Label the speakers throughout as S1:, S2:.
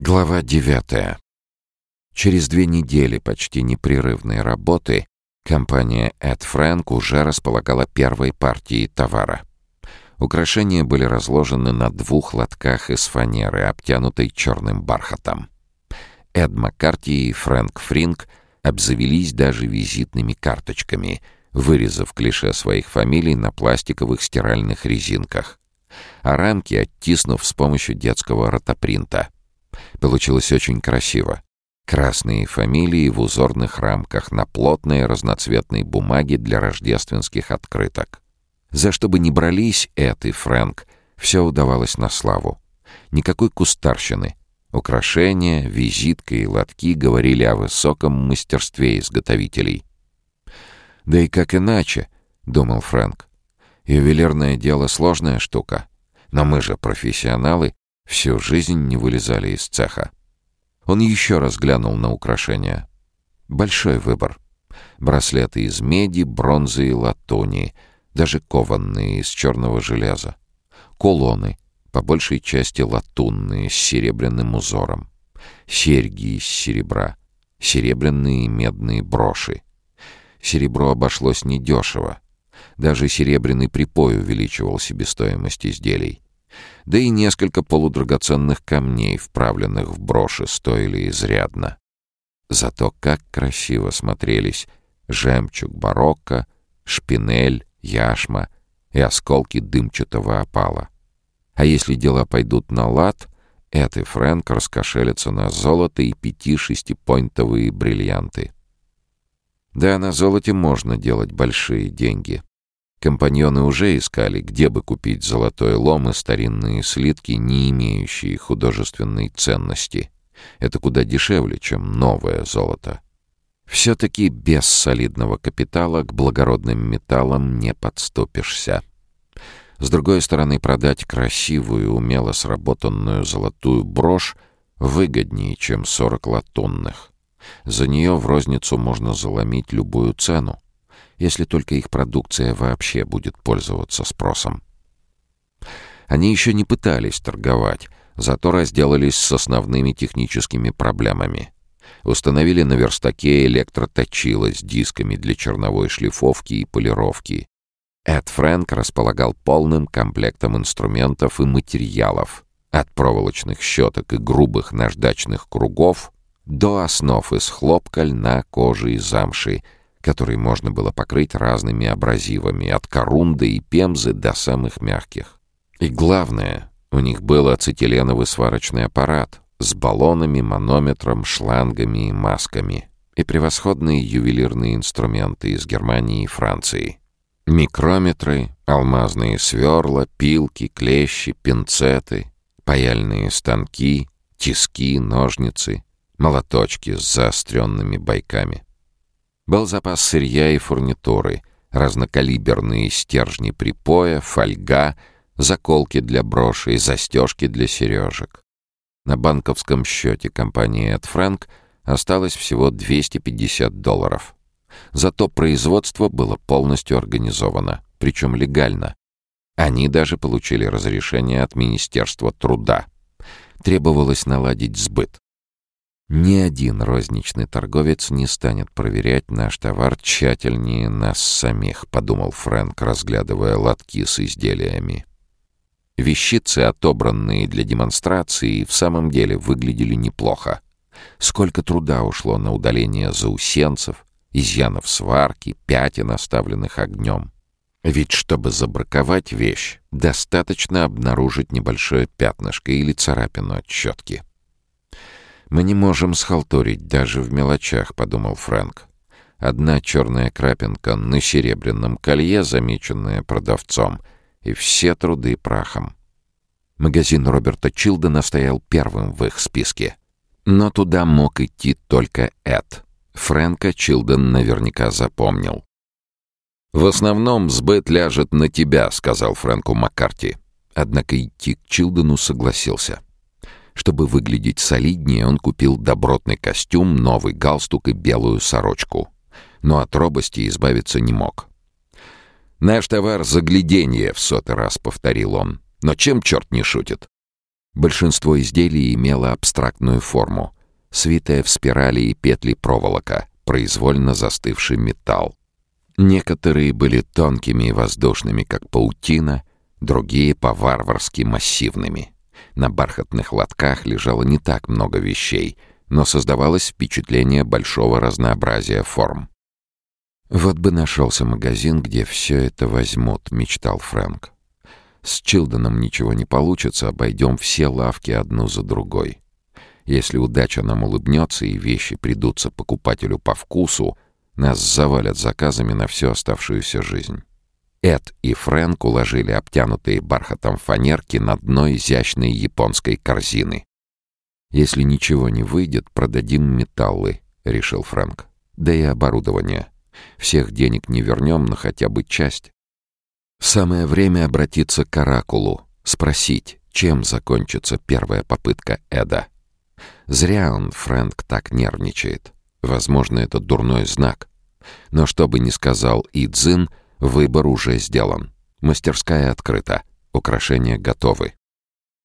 S1: Глава девятая. Через две недели почти непрерывной работы компания Эд Фрэнк уже располагала первой партией товара. Украшения были разложены на двух лотках из фанеры, обтянутой черным бархатом. Эд Маккарти и Фрэнк Фринк обзавелись даже визитными карточками, вырезав клише своих фамилий на пластиковых стиральных резинках, а рамки оттиснув с помощью детского ротопринта — Получилось очень красиво. Красные фамилии в узорных рамках на плотной разноцветной бумаге для рождественских открыток. За что бы ни брались Эд и Фрэнк, все удавалось на славу. Никакой кустарщины. Украшения, визитка и лотки говорили о высоком мастерстве изготовителей. «Да и как иначе?» — думал Фрэнк. «Ювелирное дело — сложная штука. Но мы же профессионалы, Всю жизнь не вылезали из цеха. Он еще раз глянул на украшения. Большой выбор. Браслеты из меди, бронзы и латуни, даже кованные из черного железа. Кулоны, по большей части латунные, с серебряным узором. Серьги из серебра, серебряные медные броши. Серебро обошлось недешево. Даже серебряный припой увеличивал себестоимость изделий да и несколько полудрагоценных камней, вправленных в броши, стоили изрядно. Зато как красиво смотрелись жемчуг барокко, шпинель, яшма и осколки дымчатого опала. А если дела пойдут на лад, Эд Фрэнк раскошелятся на золото и пяти-шестипойнтовые бриллианты. Да, на золоте можно делать большие деньги. Компаньоны уже искали, где бы купить золотой лом и старинные слитки, не имеющие художественной ценности. Это куда дешевле, чем новое золото. Все-таки без солидного капитала к благородным металлам не подступишься. С другой стороны, продать красивую, умело сработанную золотую брошь выгоднее, чем 40 латунных. За нее в розницу можно заломить любую цену если только их продукция вообще будет пользоваться спросом. Они еще не пытались торговать, зато разделались с основными техническими проблемами. Установили на верстаке электроточило с дисками для черновой шлифовки и полировки. Эд Фрэнк располагал полным комплектом инструментов и материалов, от проволочных щеток и грубых наждачных кругов до основ из хлопка, льна, кожи и замши — который можно было покрыть разными абразивами, от корунды и пемзы до самых мягких. И главное, у них был ацетиленовый сварочный аппарат с баллонами, манометром, шлангами и масками и превосходные ювелирные инструменты из Германии и Франции. Микрометры, алмазные сверла, пилки, клещи, пинцеты, паяльные станки, тиски, ножницы, молоточки с заостренными бойками. Был запас сырья и фурнитуры, разнокалиберные стержни припоя, фольга, заколки для броши и застежки для сережек. На банковском счете компании Эд Фрэнк осталось всего 250 долларов. Зато производство было полностью организовано, причем легально. Они даже получили разрешение от Министерства труда. Требовалось наладить сбыт. Ни один розничный торговец не станет проверять наш товар тщательнее нас самих, подумал Фрэнк, разглядывая лотки с изделиями. Вещицы, отобранные для демонстрации, в самом деле выглядели неплохо. Сколько труда ушло на удаление заусенцев, изъянов сварки, пятен, оставленных огнем. Ведь чтобы забраковать вещь, достаточно обнаружить небольшое пятнышко или царапину от щетки. «Мы не можем схалтурить даже в мелочах», — подумал Фрэнк. Одна черная крапинка на серебряном колье, замеченная продавцом, и все труды прахом. Магазин Роберта Чилдена стоял первым в их списке. Но туда мог идти только Эд. Фрэнка Чилден наверняка запомнил. «В основном сбыт ляжет на тебя», — сказал Фрэнку Маккарти. Однако идти к Чилдену согласился. Чтобы выглядеть солиднее, он купил добротный костюм, новый галстук и белую сорочку. Но от робости избавиться не мог. «Наш товар — загляденье», — в сотый раз повторил он. «Но чем черт не шутит?» Большинство изделий имело абстрактную форму, свитая в спирали и петли проволока, произвольно застывший металл. Некоторые были тонкими и воздушными, как паутина, другие — по-варварски массивными. На бархатных лотках лежало не так много вещей, но создавалось впечатление большого разнообразия форм. «Вот бы нашелся магазин, где все это возьмут», — мечтал Фрэнк. «С Чилденом ничего не получится, обойдем все лавки одну за другой. Если удача нам улыбнется и вещи придутся покупателю по вкусу, нас завалят заказами на всю оставшуюся жизнь». Эд и Фрэнк уложили обтянутые бархатом фанерки на дно изящной японской корзины. «Если ничего не выйдет, продадим металлы», — решил Фрэнк. «Да и оборудование». Всех денег не вернем, но хотя бы часть. Самое время обратиться к Оракулу, спросить, чем закончится первая попытка Эда. Зря он, Фрэнк, так нервничает. Возможно, это дурной знак. Но что бы ни сказал Идзин, выбор уже сделан. Мастерская открыта, украшения готовы.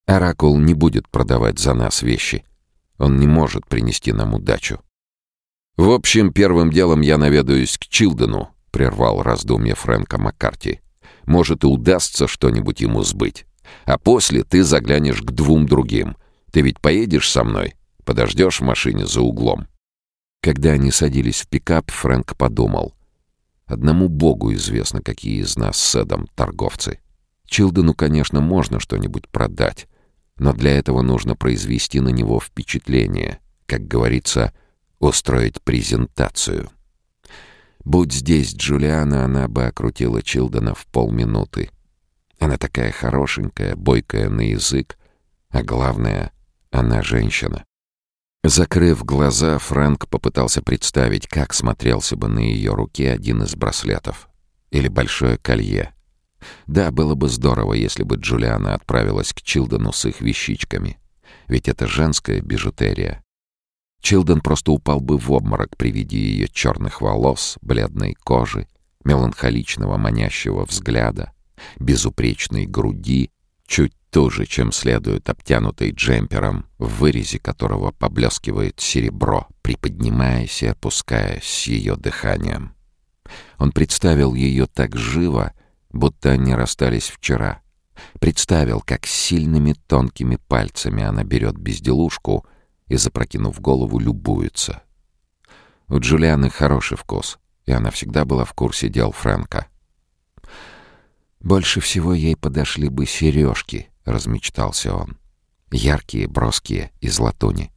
S1: Оракул не будет продавать за нас вещи. Он не может принести нам удачу. «В общем, первым делом я наведаюсь к Чилдену», — прервал раздумье Фрэнка Маккарти. «Может, и удастся что-нибудь ему сбыть. А после ты заглянешь к двум другим. Ты ведь поедешь со мной? Подождешь в машине за углом». Когда они садились в пикап, Фрэнк подумал. «Одному богу известно, какие из нас с Эдом торговцы. Чилдену, конечно, можно что-нибудь продать, но для этого нужно произвести на него впечатление. Как говорится, — устроить презентацию. Будь здесь Джулиана, она бы окрутила Чилдона в полминуты. Она такая хорошенькая, бойкая на язык, а главное, она женщина. Закрыв глаза, Фрэнк попытался представить, как смотрелся бы на ее руке один из браслетов. Или большое колье. Да, было бы здорово, если бы Джулиана отправилась к Чилдону с их вещичками. Ведь это женская бижутерия. Чилден просто упал бы в обморок при виде ее черных волос, бледной кожи, меланхоличного манящего взгляда, безупречной груди, чуть туже, чем следует обтянутой джемпером, в вырезе которого поблескивает серебро, приподнимаясь и опускаясь с ее дыханием. Он представил ее так живо, будто они расстались вчера. Представил, как сильными тонкими пальцами она берет безделушку — и, запрокинув голову, любуется. У Джулианы хороший вкус, и она всегда была в курсе дел Фрэнка. «Больше всего ей подошли бы сережки», — размечтался он. «Яркие, броские, из латуни.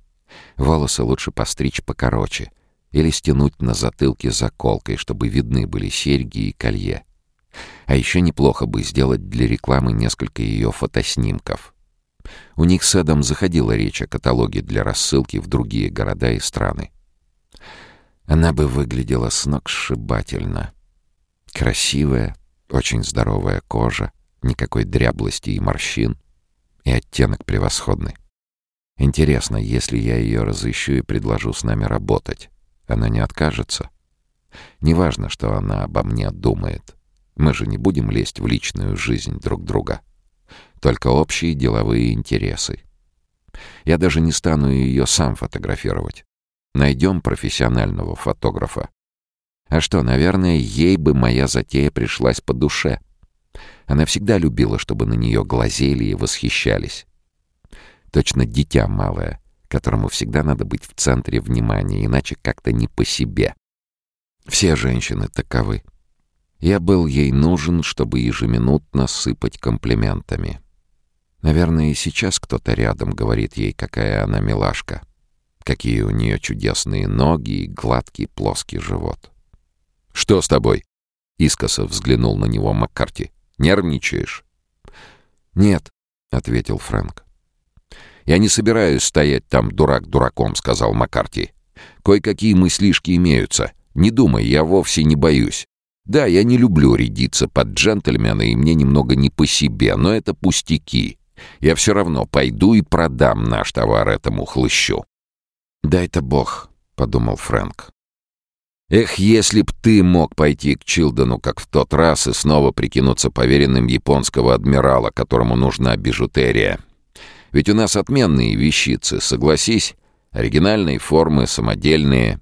S1: Волосы лучше постричь покороче или стянуть на затылке заколкой, чтобы видны были серьги и колье. А еще неплохо бы сделать для рекламы несколько ее фотоснимков. У них с Эдом заходила речь о каталоге для рассылки в другие города и страны. Она бы выглядела сногсшибательно. Красивая, очень здоровая кожа, никакой дряблости и морщин, и оттенок превосходный. Интересно, если я ее разыщу и предложу с нами работать, она не откажется? Неважно, что она обо мне думает. Мы же не будем лезть в личную жизнь друг друга только общие деловые интересы. Я даже не стану ее сам фотографировать. Найдем профессионального фотографа. А что, наверное, ей бы моя затея пришлась по душе. Она всегда любила, чтобы на нее глазели и восхищались. Точно дитя малое, которому всегда надо быть в центре внимания, иначе как-то не по себе. Все женщины таковы. Я был ей нужен, чтобы ежеминутно сыпать комплиментами. Наверное, и сейчас кто-то рядом говорит ей, какая она милашка. Какие у нее чудесные ноги и гладкий плоский живот. «Что с тобой?» — искоса взглянул на него Маккарти. «Нервничаешь?» «Нет», — ответил Фрэнк. «Я не собираюсь стоять там дурак дураком», — сказал Маккарти. «Кое-какие мыслишки имеются. Не думай, я вовсе не боюсь. Да, я не люблю рядиться под джентльмена, и мне немного не по себе, но это пустяки. Я все равно пойду и продам наш товар этому хлыщу. «Дай-то бог», — подумал Фрэнк. «Эх, если б ты мог пойти к Чилдену, как в тот раз, и снова прикинуться поверенным японского адмирала, которому нужна бижутерия. Ведь у нас отменные вещицы, согласись. Оригинальные формы, самодельные.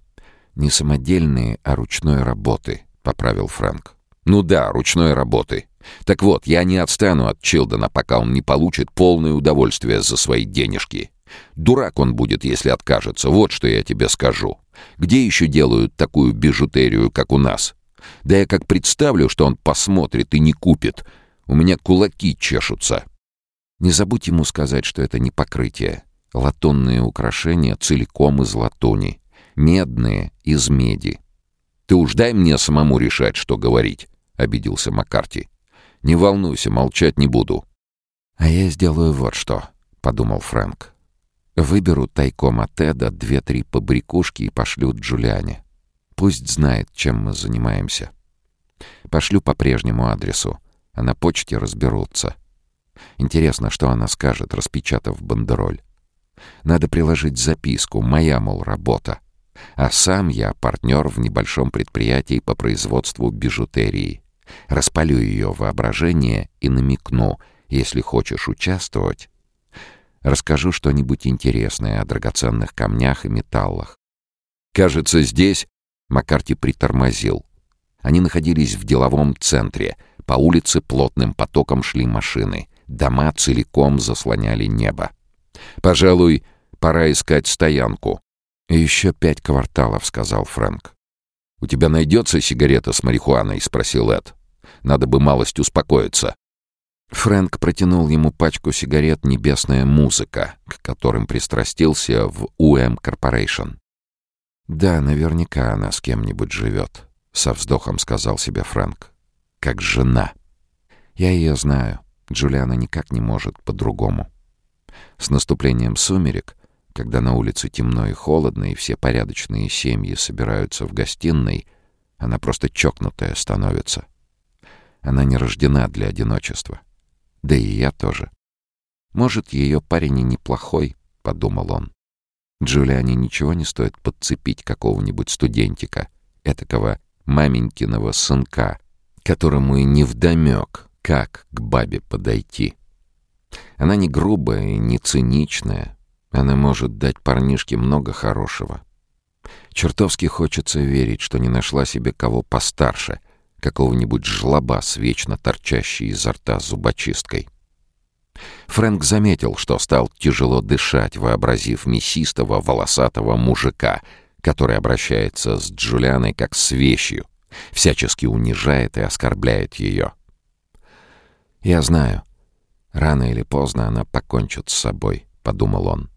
S2: Не самодельные, а ручной работы, поправил Фрэнк.
S1: Ну да, ручной работы. Так вот, я не отстану от Чилдона, пока он не получит полное удовольствие за свои денежки. Дурак он будет, если откажется, вот что я тебе скажу. Где еще делают такую бижутерию, как у нас? Да я как представлю, что он посмотрит и не купит. У меня кулаки чешутся.
S2: Не забудь ему сказать, что это не покрытие. Латунные украшения целиком из латуни. Медные — из меди.
S1: «Ты уж дай мне самому решать, что говорить», — обиделся Маккарти. «Не волнуйся, молчать не буду».
S2: «А я сделаю вот что», — подумал Фрэнк. «Выберу тайком от Эда две-три побрякушки и пошлю Джулиане. Пусть знает, чем мы занимаемся. Пошлю по прежнему адресу, а на почте разберутся. Интересно, что она скажет, распечатав бандероль. Надо приложить записку «Моя, мол, работа». А сам я партнер в небольшом предприятии по производству бижутерии. Распалю ее воображение и намекну, если хочешь участвовать. Расскажу что-нибудь интересное о драгоценных камнях и металлах.
S1: Кажется, здесь Маккарти притормозил. Они находились в деловом центре. По улице плотным потоком шли машины. Дома целиком заслоняли небо. «Пожалуй, пора искать стоянку».
S2: «Еще пять кварталов», — сказал Фрэнк.
S1: «У тебя найдется сигарета с марихуаной?» — спросил Эд. «Надо бы малость успокоиться».
S2: Фрэнк протянул ему пачку сигарет «Небесная музыка», к которым пристрастился в УМ Корпорейшн. «Да, наверняка она с кем-нибудь живет», — со вздохом сказал себе Фрэнк. «Как жена. Я ее знаю. Джулиана никак не может по-другому. С наступлением сумерек, когда на улице темно и холодно, и все порядочные семьи собираются в гостиной, она просто чокнутая становится. Она не рождена для одиночества. Да и я тоже. Может, ее парень и неплохой, — подумал он. Джулиане ничего не стоит подцепить какого-нибудь студентика, этакого маменькиного сынка, которому и невдомек, как к бабе подойти. Она не грубая и не циничная. Она может дать парнишке много хорошего. Чертовски хочется верить, что не нашла себе кого постарше, какого-нибудь жлоба с вечно торчащей изо рта зубочисткой. Фрэнк заметил, что стал тяжело дышать, вообразив мясистого волосатого мужика, который обращается с Джулианой как с вещью, всячески унижает и оскорбляет ее. «Я знаю. Рано или поздно она покончит с собой», — подумал он.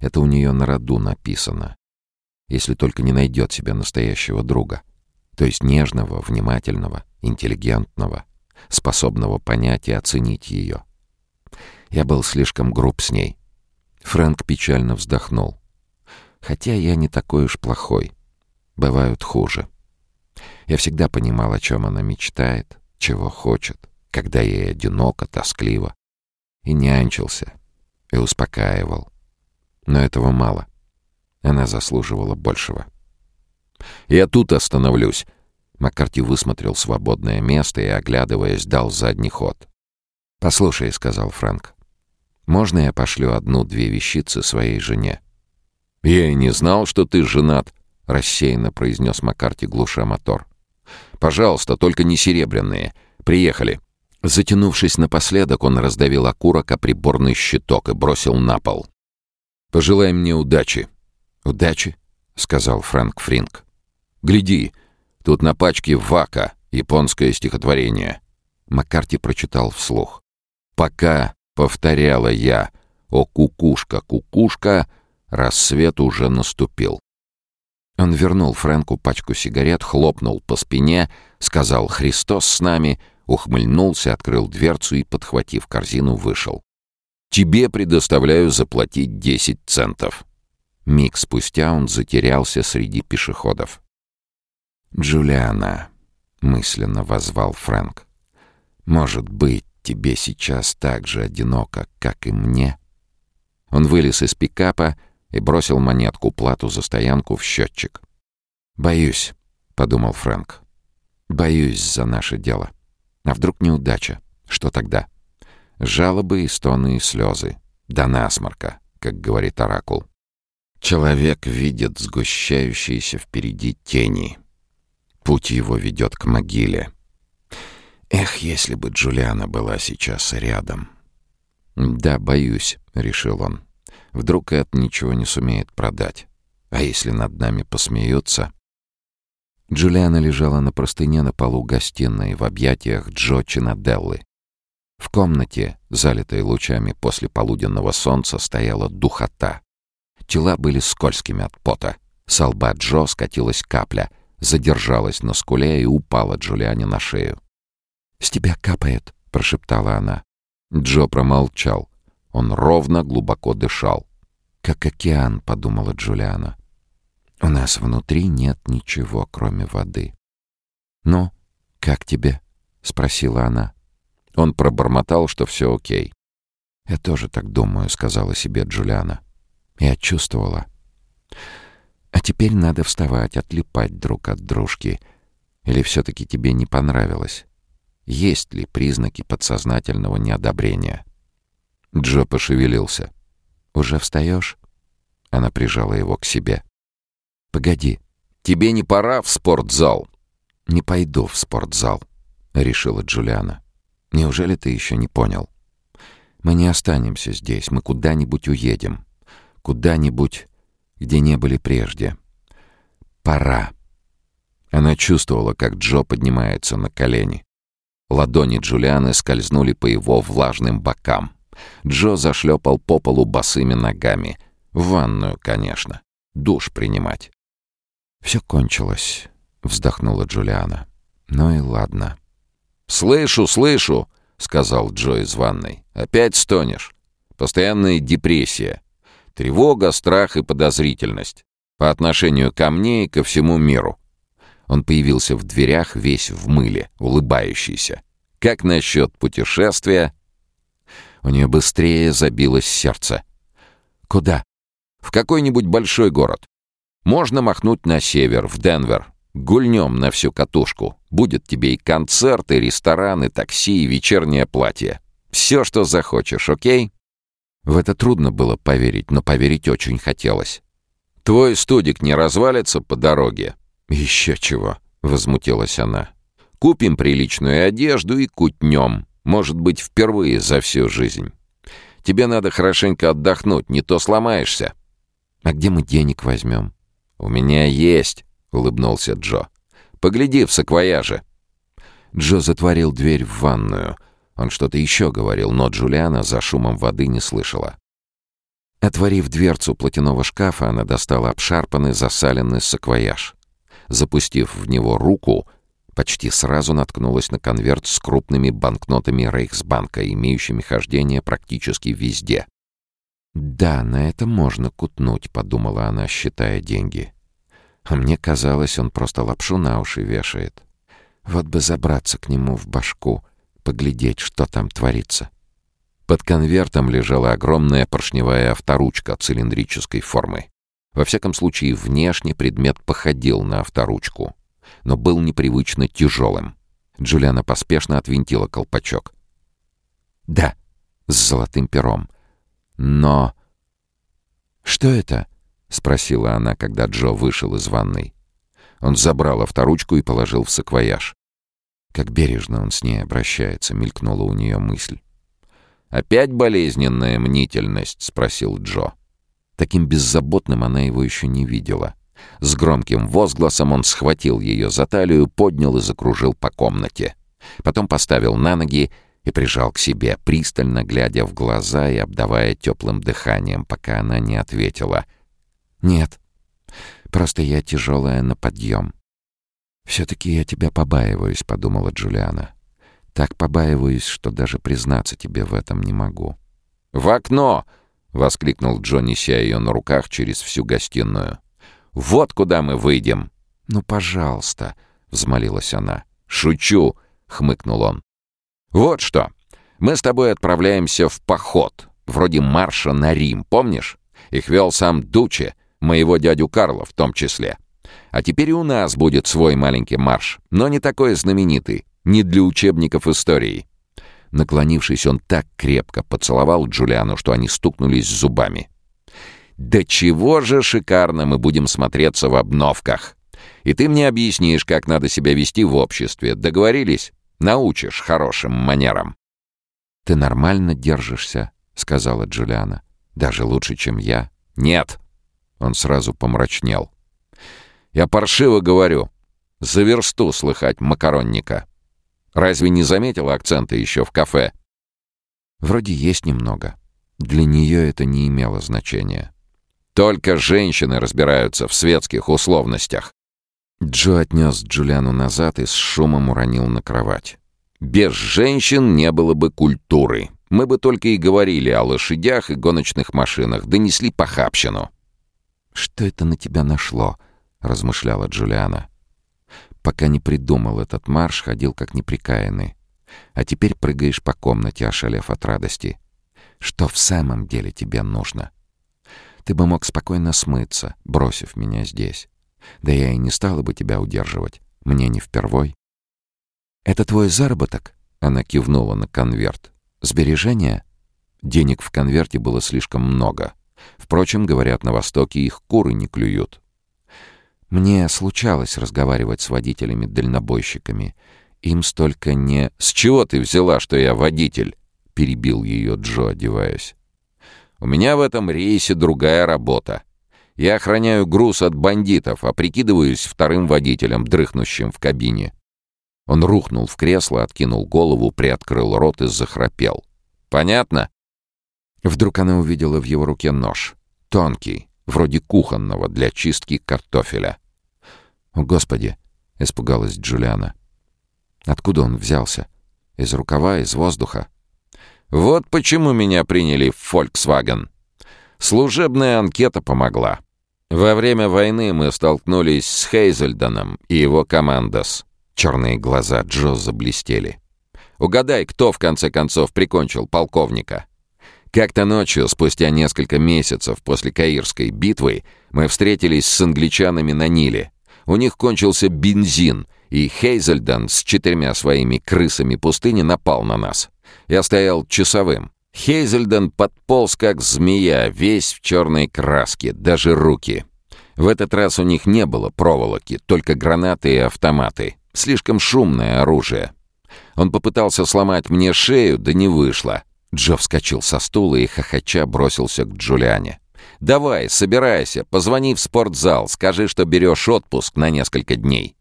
S2: «Это у нее на роду написано. Если только не найдет себе настоящего друга, то есть нежного, внимательного, интеллигентного, способного понять и оценить ее. Я был слишком груб с ней. Фрэнк печально вздохнул. Хотя я не такой уж плохой. Бывают хуже. Я всегда понимал, о чем она мечтает, чего хочет, когда ей одиноко, тоскливо. И нянчился, и успокаивал. Но этого мало. Она заслуживала большего.
S1: «Я тут остановлюсь», Маккарти высмотрел свободное место и, оглядываясь, дал задний ход.
S2: «Послушай», — сказал Фрэнк, можно я пошлю одну-две вещицы своей жене?»
S1: «Я и не знал, что ты женат», —
S2: рассеянно произнес Маккарти, глуша мотор.
S1: «Пожалуйста, только не серебряные. Приехали».
S2: Затянувшись напоследок, он раздавил окурок о приборный щиток и бросил на пол.
S1: «Пожелай мне удачи».
S2: «Удачи?» — сказал Фрэнк Фринк.
S1: «Гляди, тут на пачке «Вака» японское стихотворение».
S2: Маккарти прочитал вслух.
S1: «Пока Повторяла я. О, кукушка, кукушка, рассвет уже наступил.
S2: Он вернул Фрэнку пачку сигарет, хлопнул по спине, сказал «Христос с нами», ухмыльнулся, открыл дверцу и, подхватив корзину, вышел.
S1: «Тебе предоставляю заплатить десять центов».
S2: Миг спустя он затерялся среди пешеходов. «Джулиана», — мысленно возвал Фрэнк, — «может быть, тебе сейчас так же одиноко, как и мне?» Он вылез из пикапа и бросил монетку, плату за стоянку в счетчик. «Боюсь», — подумал Фрэнк. «Боюсь за наше дело. А вдруг неудача? Что тогда? Жалобы и стоны и слезы.
S1: До насморка, как говорит Оракул. Человек видит сгущающиеся впереди тени. Путь его ведет к могиле. Эх, если бы Джулиана была сейчас рядом. «Да, боюсь», — решил он. «Вдруг Эд ничего не сумеет продать. А если над нами посмеются?» Джулиана лежала на простыне на полу гостиной в объятиях Джо Чинаделлы. В комнате, залитой лучами после полуденного солнца, стояла духота. Тела были скользкими от пота. С лба Джо скатилась капля, задержалась на скуле и упала Джулиане на шею. «С тебя капает», — прошептала она. Джо промолчал. Он ровно, глубоко дышал. «Как океан», — подумала Джулиана. «У нас внутри нет ничего, кроме воды». «Ну, как тебе?» — спросила она. Он пробормотал, что все окей. «Я тоже так думаю», — сказала себе Джулиана. Я чувствовала. «А теперь надо вставать, отлипать друг от дружки. Или все-таки тебе не понравилось? Есть ли признаки подсознательного неодобрения?» Джо пошевелился. «Уже встаешь?» Она прижала его к себе. «Погоди, тебе не пора в спортзал?» «Не пойду в спортзал», — решила Джулиана. Неужели ты еще не понял? Мы не останемся здесь, мы куда-нибудь уедем. Куда-нибудь, где не были прежде. Пора. Она чувствовала, как Джо поднимается на колени. Ладони Джулианы скользнули по его влажным бокам. Джо зашлепал по полу босыми ногами. В ванную, конечно. Душ принимать. «Все кончилось», — вздохнула Джулиана. «Ну и ладно». «Слышу, слышу!» — сказал Джо из ванной. «Опять стонешь. Постоянная депрессия. Тревога, страх и подозрительность. По отношению ко мне и ко всему миру». Он появился в дверях, весь в мыле, улыбающийся. «Как насчет путешествия?» У нее быстрее забилось сердце. «Куда?» «В какой-нибудь большой город. Можно махнуть на север, в Денвер. Гульнем на всю катушку. Будет тебе и концерт, и ресторан, и такси, и вечернее платье. Все, что захочешь, окей?» В это трудно было поверить, но поверить очень хотелось. «Твой студик не развалится по дороге?» «Еще чего», — возмутилась она. «Купим приличную одежду и кутнем. Может быть, впервые за всю жизнь. Тебе надо хорошенько отдохнуть, не то сломаешься». «А где мы денег возьмем?» «У меня есть», — улыбнулся Джо. «Погляди в саквояже». Джо затворил дверь в ванную. Он что-то еще говорил, но Джулиана за шумом воды не слышала. Отворив дверцу платяного шкафа, она достала обшарпанный, засаленный саквояж. Запустив в него руку, почти сразу наткнулась на конверт с крупными банкнотами Рейхсбанка, имеющими хождение практически везде. «Да, на это можно кутнуть», — подумала она, считая деньги. А мне казалось, он просто лапшу на уши вешает. Вот бы забраться к нему в башку, поглядеть, что там творится. Под конвертом лежала огромная поршневая авторучка цилиндрической формы. Во всяком случае, внешне предмет походил на авторучку, но был непривычно тяжелым. Джулиана поспешно отвинтила колпачок. «Да, с золотым пером. Но...» «Что это?» — спросила она, когда Джо вышел из ванной. Он забрал авторучку и положил в саквояж. Как бережно он с ней обращается, мелькнула у нее мысль. «Опять болезненная мнительность?» — спросил Джо. Таким беззаботным она его еще не видела. С громким возгласом он схватил ее за талию, поднял и закружил по комнате. Потом поставил на ноги и прижал к себе, пристально глядя в глаза и обдавая теплым дыханием, пока она не ответила — «Нет. Просто я тяжелая на подъем». «Все-таки я тебя побаиваюсь», — подумала Джулиана. «Так побаиваюсь, что даже признаться тебе в этом не могу». «В окно!» — воскликнул Джонни, неся ее на руках через всю гостиную. «Вот куда мы выйдем!» «Ну, пожалуйста!» — взмолилась она. «Шучу!» — хмыкнул он. «Вот что! Мы с тобой отправляемся в поход, вроде марша на Рим, помнишь? Их вел сам Дуче, моего дядю Карла в том числе. А теперь и у нас будет свой маленький марш, но не такой знаменитый, не для учебников истории. Наклонившись, он так крепко поцеловал Джулиану, что они стукнулись зубами. «Да чего же шикарно мы будем смотреться в обновках! И ты мне объяснишь, как надо себя вести в обществе. Договорились? Научишь хорошим манерам».
S2: «Ты нормально держишься», — сказала Джулиана. «Даже лучше, чем я».
S1: «Нет!» Он сразу помрачнел. «Я паршиво говорю. За версту слыхать макаронника. Разве не заметила акцента еще в кафе?»
S2: «Вроде есть немного. Для нее это не имело значения».
S1: «Только женщины разбираются в светских условностях».
S2: Джо отнес Джулиану назад и с шумом уронил на кровать.
S1: «Без женщин не было бы культуры. Мы бы только и говорили о лошадях и гоночных машинах, донесли похабщину».
S2: «Что это на тебя нашло?» — размышляла Джулиана. «Пока не придумал этот марш, ходил как неприкаянный. А теперь прыгаешь по комнате, ошалев от радости. Что в самом деле тебе нужно? Ты бы мог спокойно смыться, бросив меня здесь. Да я и не стала бы тебя удерживать. Мне не впервой». «Это твой заработок?» — она кивнула на конверт. «Сбережения?» Денег в конверте было слишком много. Впрочем, говорят, на Востоке их куры не клюют. Мне случалось разговаривать с водителями-дальнобойщиками. Им столько не...
S1: «С чего ты взяла, что я водитель?» — перебил ее Джо, одеваясь. «У меня в этом рейсе другая работа. Я охраняю груз от бандитов, а прикидываюсь вторым водителем, дрыхнущим в кабине». Он рухнул в кресло, откинул голову, приоткрыл рот и захрапел. «Понятно?»
S2: Вдруг она увидела в его руке нож. Тонкий, вроде кухонного, для чистки картофеля. «О, Господи!» — испугалась Джулиана. «Откуда он взялся? Из рукава, из воздуха?»
S1: «Вот почему меня приняли в Volkswagen. Служебная анкета помогла. Во время войны мы столкнулись с Хейзельдоном и его командос». Черные глаза Джо заблестели. «Угадай, кто в конце концов прикончил полковника?» Как-то ночью, спустя несколько месяцев после Каирской битвы, мы встретились с англичанами на Ниле. У них кончился бензин, и Хейзельден с четырьмя своими крысами пустыни напал на нас. Я стоял часовым. Хейзельден подполз как змея, весь в черной краске, даже руки. В этот раз у них не было проволоки, только гранаты и автоматы. Слишком шумное оружие. Он попытался сломать мне шею, да не вышло. Джо вскочил со стула и хохоча бросился к Джулиане. «Давай, собирайся, позвони в спортзал, скажи, что берешь отпуск на несколько дней».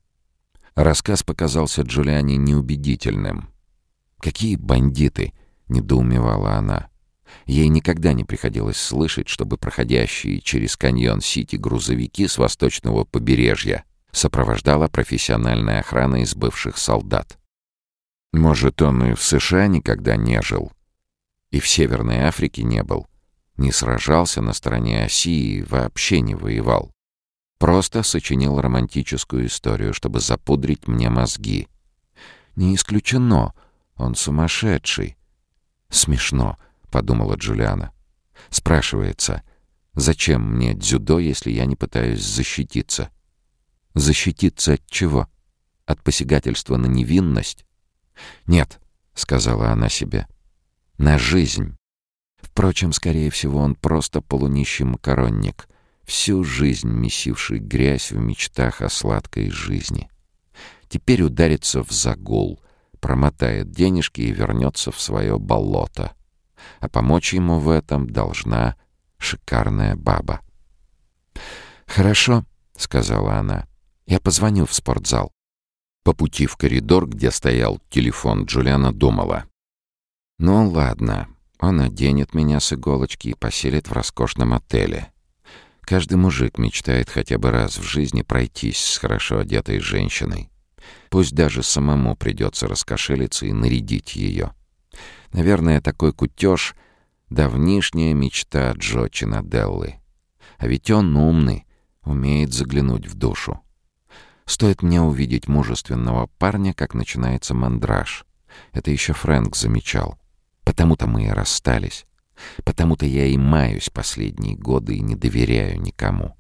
S2: Рассказ показался Джулиане неубедительным. «Какие бандиты!» — недоумевала она. Ей никогда не приходилось слышать, чтобы проходящие через каньон-сити грузовики с восточного побережья сопровождала профессиональная охрана из бывших солдат. Может, он и в США никогда не жил, и в Северной Африке не был. Не сражался на стороне оси и вообще не воевал. Просто сочинил романтическую историю, чтобы запудрить мне мозги. Не исключено, он сумасшедший. Смешно, подумала Джулиана. Спрашивается, зачем мне дзюдо, если я не пытаюсь защититься? Защититься от чего? От посягательства на невинность? Нет, сказала она себе на жизнь. Впрочем, скорее всего, он просто полунищий макаронник, всю жизнь месивший грязь в мечтах о сладкой жизни. Теперь ударится в загул, промотает денежки и вернется в свое болото. А помочь ему в этом должна шикарная баба. «Хорошо», — сказала она, — «я позвоню в спортзал». По пути в коридор, где стоял телефон, Джулиана думала. Ну ладно, он оденет меня с иголочки и поселит в роскошном отеле. Каждый мужик мечтает хотя бы раз в жизни пройтись с хорошо одетой женщиной. Пусть даже самому придется раскошелиться и нарядить ее. Наверное, такой кутеж — давнишняя мечта Джо Чинаделлы. А ведь он умный, умеет заглянуть в душу. Стоит мне увидеть мужественного парня, как начинается мандраж. Это еще Фрэнк замечал. Потому-то мы и расстались. Потому-то я и маюсь последние годы и не доверяю никому.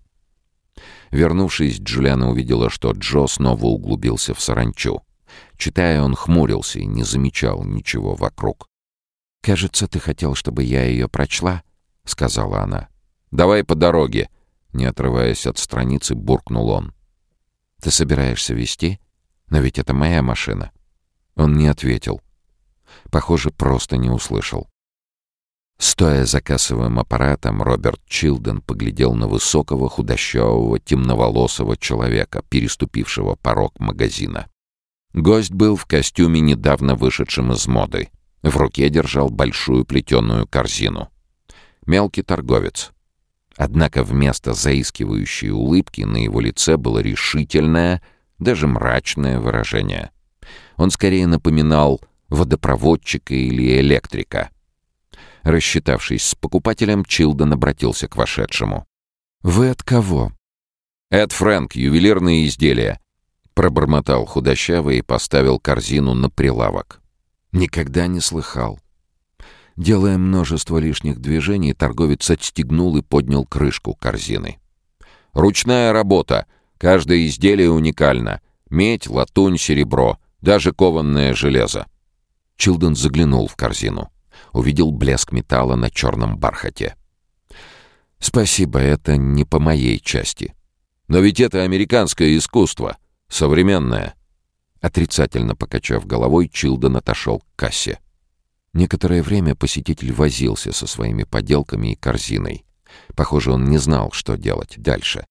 S2: Вернувшись, Джулиана увидела, что Джо снова углубился в саранчу.
S1: Читая, он хмурился и не замечал ничего вокруг.
S2: «Кажется, ты хотел, чтобы я ее прочла?» — сказала она.
S1: «Давай по дороге!» — не отрываясь от страницы, буркнул он.
S2: «Ты собираешься вести? Но ведь это моя машина».
S1: Он не ответил.
S2: Похоже, просто не услышал. Стоя за кассовым аппаратом, Роберт Чилден поглядел на высокого, худощавого, темноволосого человека, переступившего порог магазина. Гость был в костюме, недавно вышедшем из моды. В руке держал большую плетеную корзину. Мелкий торговец. Однако вместо заискивающей улыбки на его лице было решительное, даже мрачное выражение. Он скорее напоминал водопроводчика или электрика — Рассчитавшись с покупателем, Чилден обратился к вошедшему.
S1: «Вы от кого?»
S2: «Эд Фрэнк, ювелирные изделия», — пробормотал худощавый и поставил корзину на прилавок.
S1: «Никогда не слыхал». Делая множество лишних движений, торговец отстегнул и поднял крышку корзины.
S2: «Ручная работа. Каждое изделие уникально. Медь, латунь, серебро, даже кованное железо».
S1: Чилден заглянул в корзину увидел блеск металла на черном бархате. «Спасибо, это не по моей части».
S2: «Но ведь это американское искусство, современное».
S1: Отрицательно покачав головой, Чилден отошел к кассе. Некоторое время посетитель возился со своими поделками и корзиной. Похоже, он не знал, что делать дальше.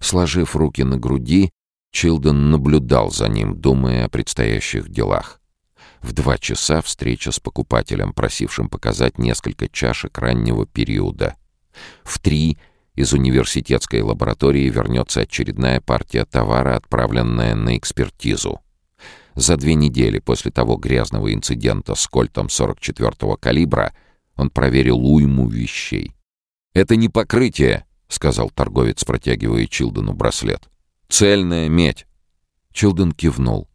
S1: Сложив руки на груди, Чилден наблюдал за ним, думая о предстоящих делах. В два часа встреча с покупателем, просившим показать несколько чашек раннего периода. В три из университетской лаборатории вернется очередная партия товара, отправленная на экспертизу. За две недели после того грязного инцидента с кольтом 44-го калибра он проверил уйму вещей.
S2: «Это не покрытие», — сказал торговец, протягивая Чилдену браслет. «Цельная медь».
S1: Чилден кивнул.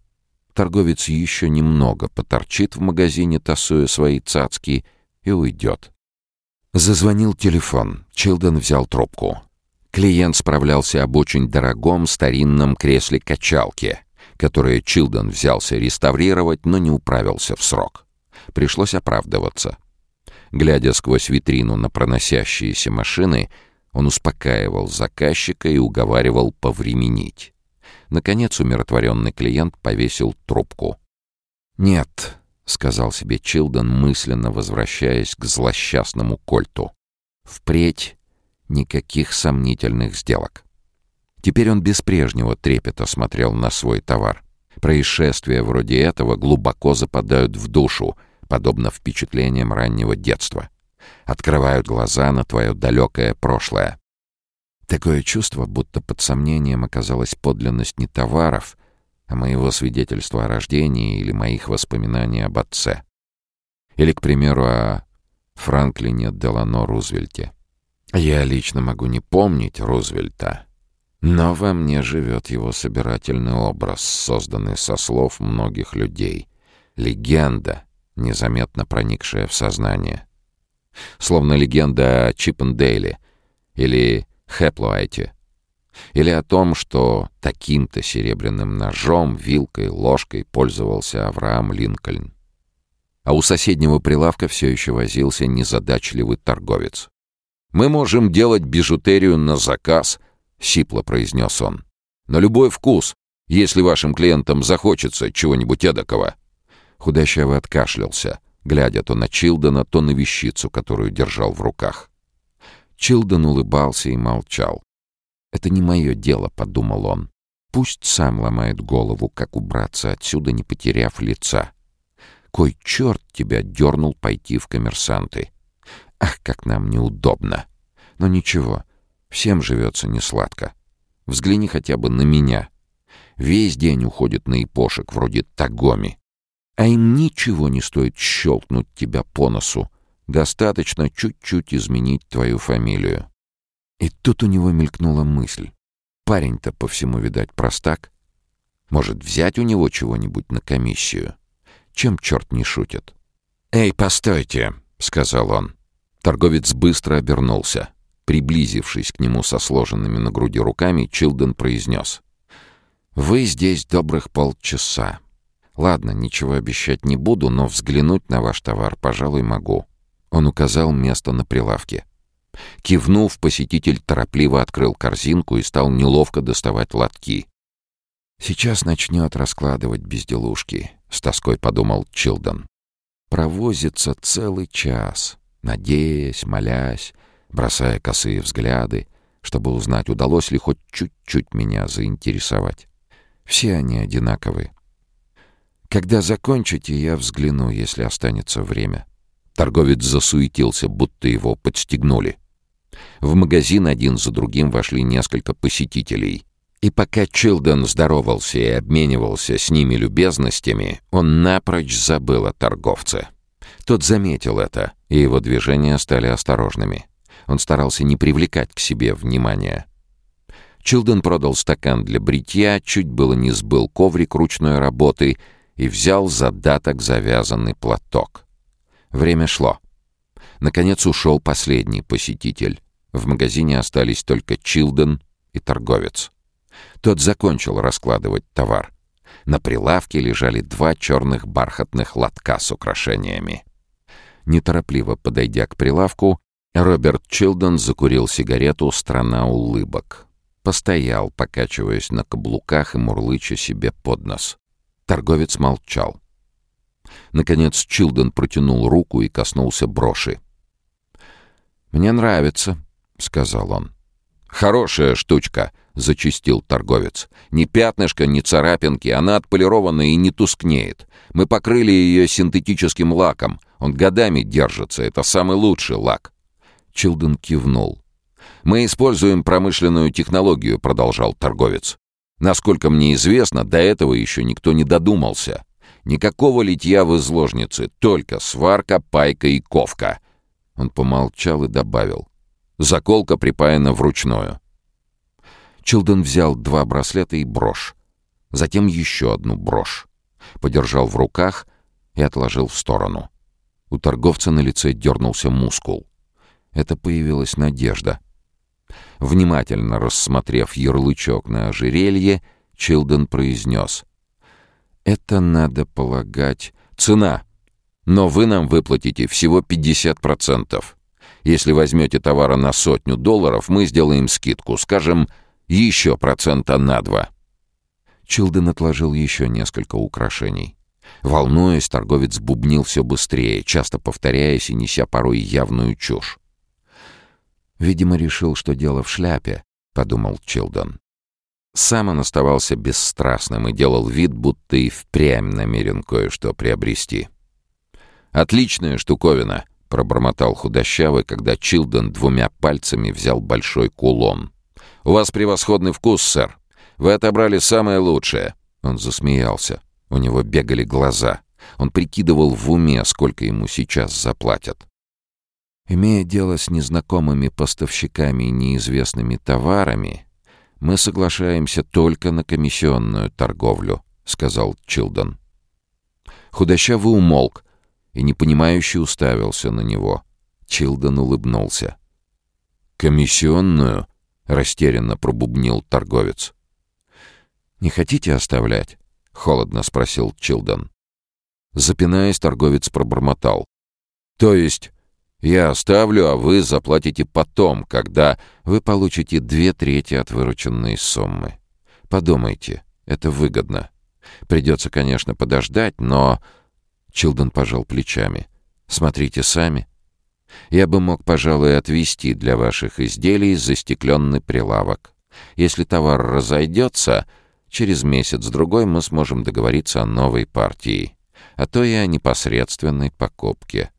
S1: Торговец еще немного поторчит в магазине, тасуя свои цацки, и уйдет. Зазвонил телефон. Чилден взял трубку. Клиент справлялся об очень дорогом старинном кресле-качалке, которое Чилден взялся реставрировать, но не управился в срок. Пришлось оправдываться. Глядя сквозь витрину на проносящиеся машины, он успокаивал заказчика и уговаривал повременить. Наконец умиротворенный клиент повесил трубку. «Нет», — сказал себе Чилден, мысленно возвращаясь к злосчастному кольту. «Впредь никаких сомнительных сделок». Теперь он без прежнего трепета смотрел на свой товар. Происшествия вроде этого глубоко западают в душу, подобно впечатлениям раннего детства. Открывают глаза на твое далекое прошлое. Такое чувство, будто под сомнением оказалась подлинность не товаров, а моего свидетельства о рождении или моих воспоминаний об отце. Или, к примеру, о Франклине Делано Рузвельте. Я лично могу не помнить Рузвельта, но во мне живет его собирательный образ, созданный со слов многих людей. Легенда, незаметно проникшая в сознание. Словно легенда о Чиппендейле или Хэплуайте. Или о том, что таким-то серебряным ножом, вилкой, ложкой пользовался Авраам Линкольн. А у соседнего прилавка все еще возился незадачливый торговец.
S2: «Мы можем делать бижутерию на заказ», — сипло произнес он. «На любой вкус, если вашим клиентам захочется чего-нибудь эдакого».
S1: Худощавый откашлялся, глядя то на Чилдена, то на вещицу, которую держал в руках. Чилден улыбался и молчал. «Это не мое дело», — подумал он. «Пусть сам ломает голову, как убраться отсюда, не потеряв лица. Кой черт тебя дернул пойти в коммерсанты? Ах, как нам неудобно! Но ничего, всем живется несладко. Взгляни хотя бы на меня. Весь день уходит на ипошек вроде Тагоми. А им ничего не стоит щелкнуть тебя по носу, Достаточно чуть-чуть изменить твою фамилию. И тут у него мелькнула мысль. Парень-то по всему, видать, простак. Может, взять у него чего-нибудь на комиссию? Чем черт не шутит? «Эй, постойте!» — сказал он. Торговец быстро обернулся. Приблизившись к нему со сложенными на груди руками, Чилден произнес. «Вы здесь добрых полчаса.
S2: «Ладно, ничего обещать не буду, но взглянуть на ваш товар, пожалуй, могу». Он указал место на прилавке. Кивнув, посетитель торопливо открыл корзинку и стал неловко доставать лотки. «Сейчас начнет раскладывать безделушки», — с тоской подумал Чилдон. «Провозится целый час, надеясь, молясь, бросая косые взгляды, чтобы узнать, удалось ли хоть чуть-чуть меня заинтересовать. Все они одинаковые. Когда закончите, я взгляну, если останется время». Торговец засуетился, будто его подстегнули. В магазин один за другим вошли несколько посетителей. И пока Чилден здоровался и обменивался с ними любезностями, он напрочь забыл о торговце. Тот заметил это, и его движения стали осторожными. Он старался не привлекать к себе внимания. Чилден продал стакан для бритья, чуть было не сбыл коврик ручной работы и взял задаток завязанный платок. Время шло. Наконец ушел последний посетитель. В магазине остались только Чилден и торговец. Тот закончил раскладывать товар. На прилавке лежали два черных бархатных лотка с украшениями. Неторопливо подойдя к прилавку, Роберт Чилден закурил сигарету «Страна улыбок». Постоял, покачиваясь на каблуках и мурлыча себе под нос. Торговец молчал. Наконец Чилден протянул руку и коснулся броши. «Мне нравится», — сказал он. «Хорошая штучка», — зачистил торговец. «Ни пятнышка, ни царапинки, она отполирована и не тускнеет. Мы покрыли ее синтетическим лаком. Он годами держится, это самый лучший лак». Чилден кивнул. «Мы используем промышленную технологию», — продолжал торговец. «Насколько мне известно, до этого еще никто не додумался. Никакого литья в изложнице, только сварка, пайка и ковка». Он помолчал и добавил. Заколка припаяна вручную. Чилден взял два браслета и брошь. Затем еще одну брошь. Подержал в руках и отложил в сторону. У торговца на лице дернулся мускул. Это появилась надежда. Внимательно рассмотрев ярлычок на ожерелье, Чилден произнес. «Это надо полагать цена, но вы нам выплатите всего 50%. Если возьмете товара на сотню долларов, мы сделаем скидку, скажем, еще процента на два». Чилден отложил еще несколько украшений. Волнуясь, торговец бубнил все быстрее, часто повторяясь и неся порой явную чушь. «Видимо, решил, что дело в шляпе», — подумал Чилден. Сам он оставался бесстрастным и делал вид, будто и впрямь намерен кое-что приобрести. «Отличная штуковина», — пробормотал худощавый, когда Чилден двумя пальцами взял большой кулон. «У вас превосходный вкус, сэр. Вы отобрали самое лучшее». Он засмеялся. У него бегали глаза. Он прикидывал в уме, сколько ему сейчас заплатят. Имея дело с незнакомыми поставщиками и неизвестными товарами, мы соглашаемся только на комиссионную торговлю, сказал Чилден. Худощавый умолк, и непонимающе уставился на него. Чилден улыбнулся. «Комиссионную?» — растерянно пробубнил торговец. «Не хотите оставлять?» — холодно спросил Чилден. Запинаясь, торговец пробормотал. «То есть я оставлю, а вы заплатите потом, когда вы получите две трети от вырученной суммы. Подумайте, это выгодно. Придется, конечно, подождать, но Чилден пожал плечами. «Смотрите сами. Я бы мог, пожалуй, отвести для ваших изделий застекленный прилавок. Если товар разойдется, через месяц-другой мы сможем договориться о новой партии, а то и о непосредственной покупке».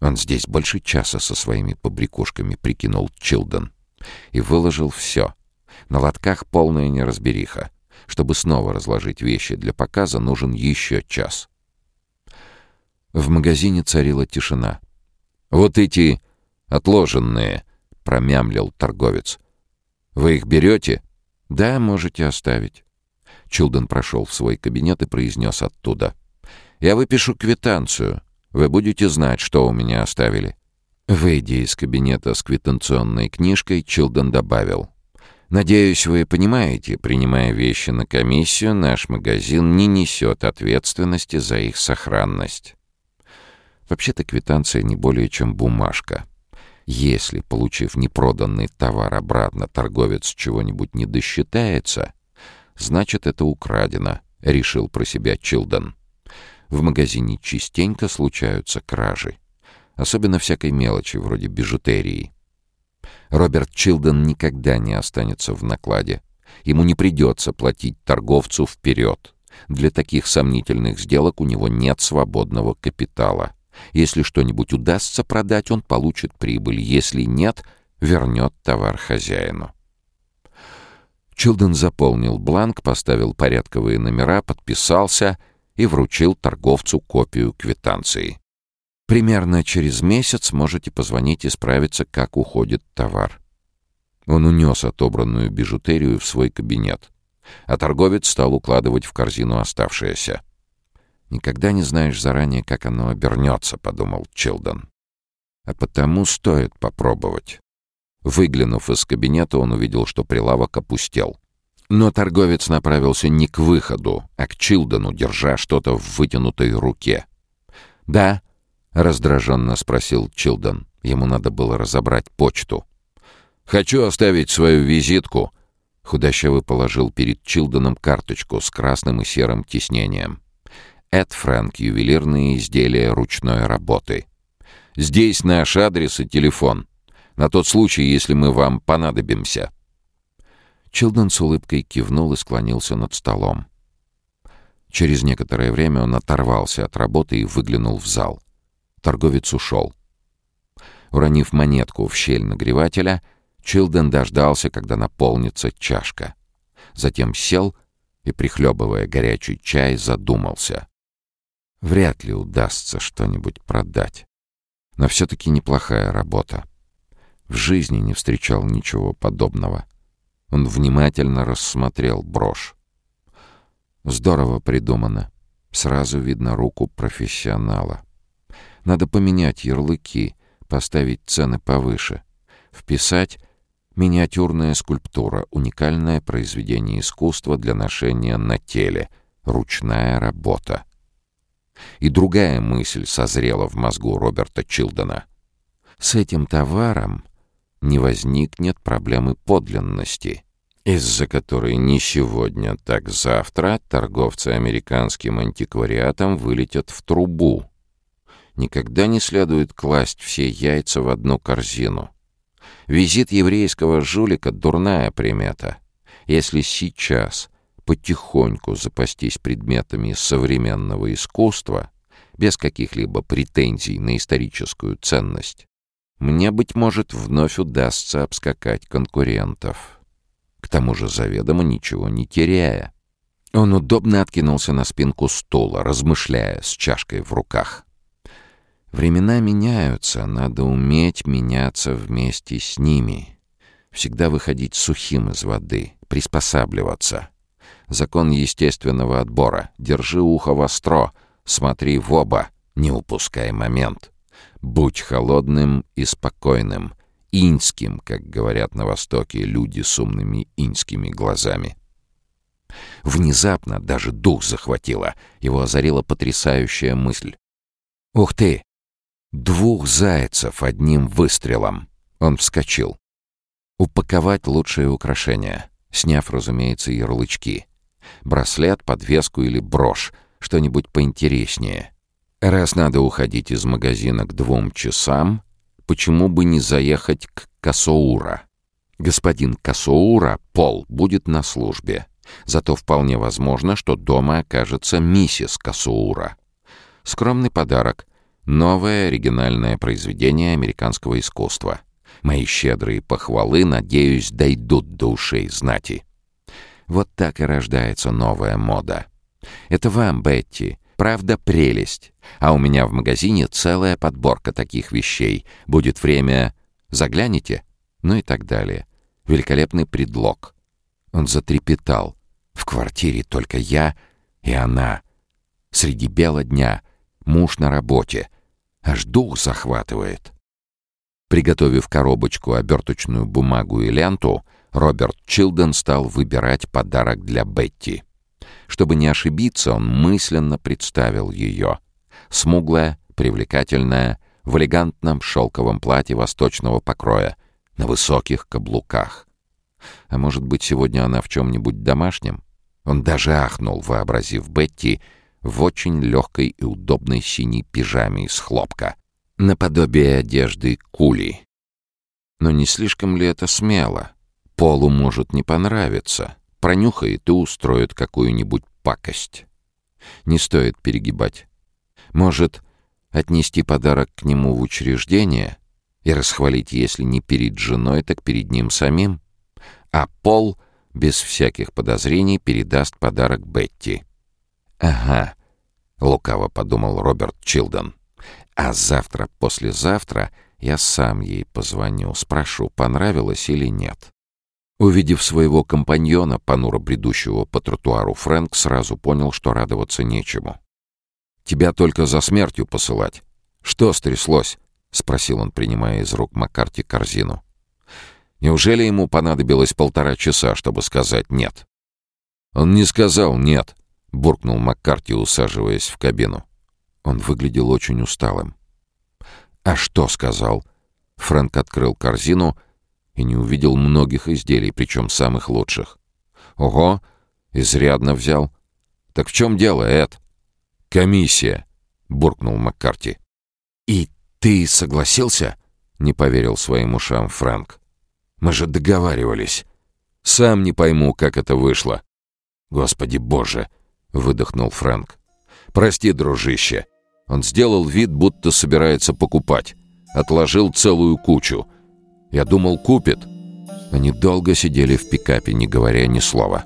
S2: Он здесь больше часа со своими побрякушками прикинул Чилден и выложил все. На лотках полная неразбериха. Чтобы снова разложить вещи для показа, нужен еще час. В магазине царила тишина. «Вот эти отложенные», — промямлил торговец. «Вы их берете?» «Да, можете оставить». Чилден прошел в свой кабинет и произнес оттуда. «Я выпишу квитанцию. Вы будете знать, что у меня оставили». Выйдя из кабинета с квитанционной книжкой, Чилден добавил.
S1: Надеюсь, вы понимаете, принимая вещи на комиссию, наш магазин не несет ответственности за их сохранность. Вообще-то квитанция не более чем бумажка. Если, получив непроданный товар обратно, торговец чего-нибудь не досчитается, значит, это украдено, решил про себя Чилден. В магазине частенько случаются кражи. Особенно всякой мелочи, вроде бижутерии. Роберт Чилден никогда не останется в накладе. Ему не придется платить торговцу вперед. Для таких сомнительных сделок у него нет свободного капитала. Если что-нибудь удастся продать, он получит прибыль. Если нет, вернет товар хозяину. Чилден заполнил бланк, поставил порядковые номера, подписался и вручил торговцу копию квитанции. Примерно через месяц можете позвонить и справиться, как уходит товар. Он унес отобранную бижутерию в свой кабинет, а торговец стал укладывать в корзину оставшееся. «Никогда не знаешь заранее, как оно обернется», — подумал Чилдон. «А потому стоит попробовать». Выглянув из кабинета, он увидел, что прилавок опустел. Но торговец направился не к выходу, а к Чилдону, держа что-то в вытянутой руке. «Да», — раздраженно спросил Чилдон. Ему надо было разобрать почту. «Хочу оставить свою визитку». Худощавый положил перед Чилдоном карточку с красным и серым тиснением. «Эд Фрэнк. Ювелирные изделия ручной работы». «Здесь наш адрес и телефон. На тот случай, если мы вам понадобимся». Чилдон с улыбкой кивнул и склонился над столом. Через некоторое время он оторвался от работы и выглянул в зал. Торговец ушел. Уронив монетку в щель нагревателя, Чилден дождался, когда наполнится чашка. Затем сел и, прихлебывая горячий чай, задумался. Вряд ли удастся что-нибудь продать. Но все-таки неплохая работа. В жизни не встречал ничего подобного. Он внимательно рассмотрел брошь. Здорово придумано. Сразу видно руку профессионала. Надо поменять ярлыки, поставить цены повыше. Вписать миниатюрная скульптура, уникальное произведение искусства для ношения на теле, ручная работа. И другая мысль созрела в мозгу Роберта Чилдона. С этим товаром не возникнет проблемы подлинности, из-за которой не сегодня, так завтра торговцы американским антиквариатом вылетят в трубу, никогда не следует класть все яйца в одну корзину. Визит еврейского жулика — дурная примета. Если сейчас потихоньку запастись предметами современного искусства, без каких-либо претензий на историческую ценность, мне, быть может, вновь удастся обскакать конкурентов. К тому же заведомо ничего не теряя. Он удобно откинулся на спинку стула, размышляя с чашкой в руках. Времена меняются, надо уметь меняться вместе с ними. Всегда выходить сухим из воды, приспосабливаться. Закон естественного отбора. Держи ухо востро, смотри в оба, не упускай момент. Будь холодным и спокойным, иньским, как говорят на Востоке люди с умными иньскими глазами. Внезапно даже дух захватило, его озарила потрясающая мысль. «Ух ты! Двух зайцев одним выстрелом. Он вскочил. Упаковать лучшие украшения, сняв, разумеется, ярлычки. Браслет, подвеску или брошь, что-нибудь поинтереснее. Раз надо уходить из магазина к двум часам, почему бы не заехать к Касоура? Господин Касоура, Пол, будет на службе. Зато вполне возможно, что дома окажется миссис Касоура. Скромный подарок — Новое оригинальное произведение американского искусства. Мои щедрые похвалы, надеюсь, дойдут до ушей знати. Вот так и рождается новая мода. Это вам, Бетти. Правда, прелесть. А у меня в магазине целая подборка таких вещей. Будет время... Загляните? Ну и так далее. Великолепный предлог. Он затрепетал. В квартире только я и она. Среди бела дня. Муж на работе. Аж дух захватывает. Приготовив коробочку, оберточную бумагу и ленту, Роберт Чилден стал выбирать подарок для Бетти. Чтобы не ошибиться, он мысленно представил ее. Смуглая, привлекательная, в элегантном шелковом платье восточного покроя, на высоких каблуках. А может быть, сегодня она в чем-нибудь домашнем? Он даже ахнул, вообразив Бетти в очень легкой и удобной синей пижаме из хлопка, наподобие одежды кули. Но не слишком ли это смело? Полу может не понравиться. Пронюхает и устроит какую-нибудь пакость. Не стоит перегибать. Может, отнести подарок к нему в учреждение и расхвалить, если не перед женой, так перед ним самим? А Пол, без всяких подозрений, передаст подарок Бетти. «Ага», — лукаво подумал Роберт Чилдон. «А завтра, послезавтра я сам ей позвоню, спрошу, понравилось или нет». Увидев своего компаньона, понуро бредущего по тротуару, Фрэнк сразу понял, что радоваться нечему. «Тебя только за смертью посылать. Что стряслось?» — спросил он, принимая из рук Маккарти корзину. «Неужели ему понадобилось полтора часа, чтобы сказать «нет»?» «Он не сказал «нет», — буркнул Маккарти, усаживаясь в кабину. Он выглядел очень усталым. «А что сказал?» Фрэнк открыл корзину и не увидел многих изделий, причем самых лучших. «Ого! Изрядно взял. Так в чем дело, Эд?» «Комиссия!» — буркнул Маккарти. «И ты согласился?» — не поверил своим ушам Фрэнк. «Мы же договаривались. Сам не пойму, как это вышло». «Господи боже!» — выдохнул Фрэнк. «Прости, дружище». Он сделал вид, будто собирается покупать. Отложил целую кучу — я думал, купит». Они долго сидели в пикапе, не говоря ни слова.